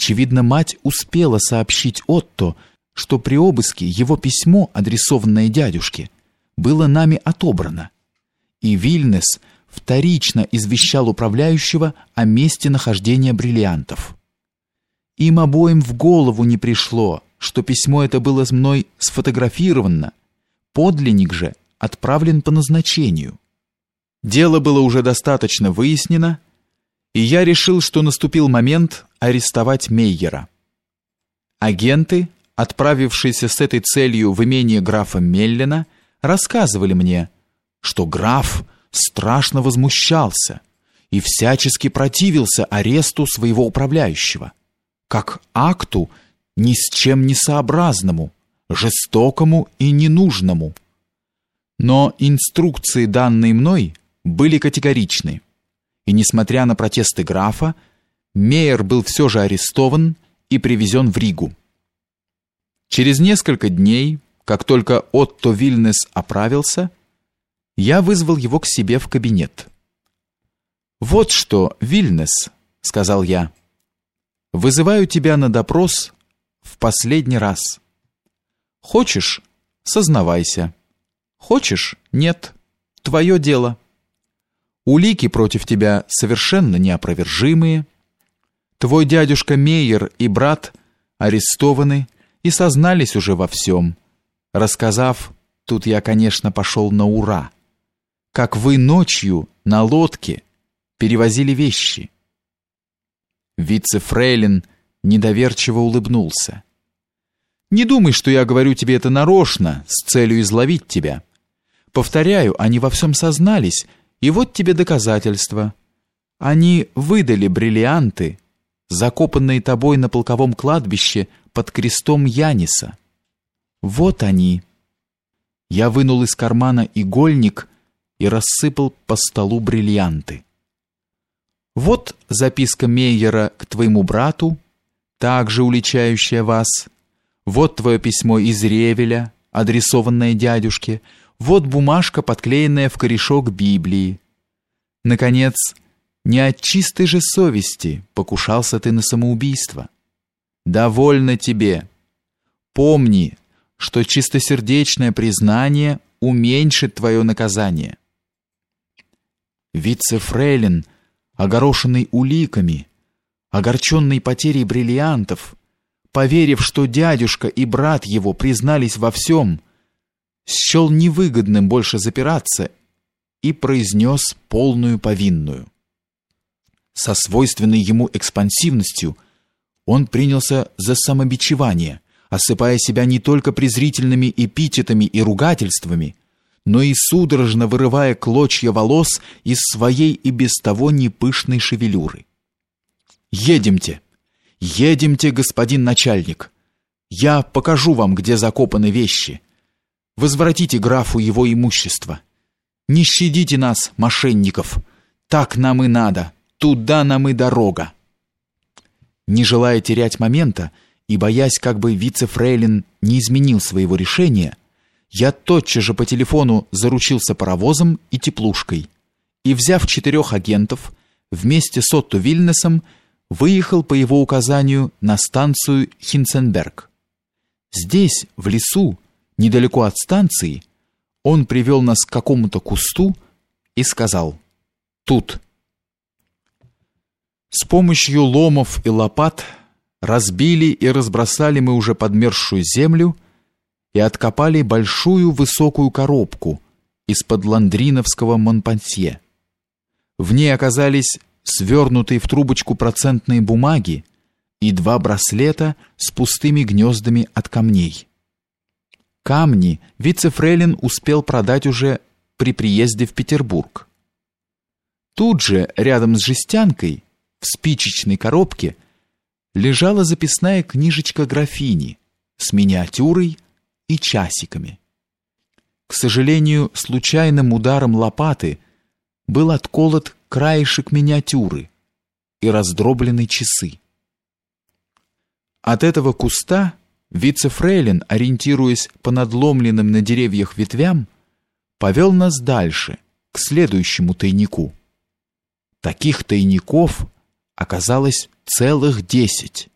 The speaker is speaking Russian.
Очевидно, мать успела сообщить Отто, что при обыске его письмо, адресованное дядюшке, было нами отобрано. И Вильнес вторично извещал управляющего о месте нахождения бриллиантов. Им обоим в голову не пришло, что письмо это было мной сфотографировано, подлинник же отправлен по назначению. Дело было уже достаточно выяснено, и я решил, что наступил момент арестовать Мейера. Агенты, отправившиеся с этой целью в имение графа Меллина, рассказывали мне, что граф страшно возмущался и всячески противился аресту своего управляющего, как акту ни с чем не сообразному, жестокому и ненужному. Но инструкции, данные мной, были категоричны и несмотря на протесты графа, Мейер был все же арестован и привезен в Ригу. Через несколько дней, как только Отто Вильнес оправился, я вызвал его к себе в кабинет. «Вот что, Вильнес», — сказал я, — «вызываю тебя на допрос в последний раз. Хочешь — сознавайся. Хочешь — нет. Твое дело». Улики против тебя совершенно неопровержимые. Твой дядюшка Мейер и брат арестованы и сознались уже во всем, рассказав, тут я, конечно, пошел на ура, как вы ночью на лодке перевозили вещи. Вице-фрейлин недоверчиво улыбнулся. Не думай, что я говорю тебе это нарочно, с целью изловить тебя. Повторяю, они во всем сознались, и вот тебе доказательство. Они выдали бриллианты, закопанные тобой на полковом кладбище под крестом Яниса. Вот они. Я вынул из кармана игольник и рассыпал по столу бриллианты. Вот записка Мейера к твоему брату, также уличающая вас. Вот твое письмо из Ревеля, адресованное дядюшке. Вот бумажка, подклеенная в корешок Библии. Наконец, не от чистой же совести покушался ты на самоубийство. Довольно тебе. Помни, что чистосердечное признание уменьшит твое наказание. Вице-фрейлин, огорошенный уликами, огорченный потерей бриллиантов, поверив, что дядюшка и брат его признались во всем, счел невыгодным больше запираться и произнес полную повинную. Со свойственной ему экспансивностью он принялся за самобичевание, осыпая себя не только презрительными эпитетами и ругательствами, но и судорожно вырывая клочья волос из своей и без того непышной шевелюры. «Едемте! Едемте, господин начальник! Я покажу вам, где закопаны вещи!» Возвратите графу его имущество. Не щадите нас, мошенников. Так нам и надо. Туда нам и дорога. Не желая терять момента и боясь, как бы вице-фрейлин не изменил своего решения, я тотчас же по телефону заручился паровозом и теплушкой и, взяв четырех агентов, вместе с Отто Вильнесом выехал по его указанию на станцию Хинценберг. Здесь, в лесу, недалеко от станции, он привел нас к какому-то кусту и сказал «Тут». С помощью ломов и лопат разбили и разбросали мы уже подмерзшую землю и откопали большую высокую коробку из-под ландриновского Монпансье. В ней оказались свернутые в трубочку процентные бумаги и два браслета с пустыми гнездами от камней. Камни вице-фрейлин успел продать уже при приезде в Петербург. Тут же, рядом с жестянкой, в спичечной коробке, лежала записная книжечка графини с миниатюрой и часиками. К сожалению, случайным ударом лопаты был отколот краешек миниатюры и раздроблены часы. От этого куста Вице-фрейлин, ориентируясь по надломленным на деревьях ветвям, повел нас дальше, к следующему тайнику. Таких тайников оказалось целых десять.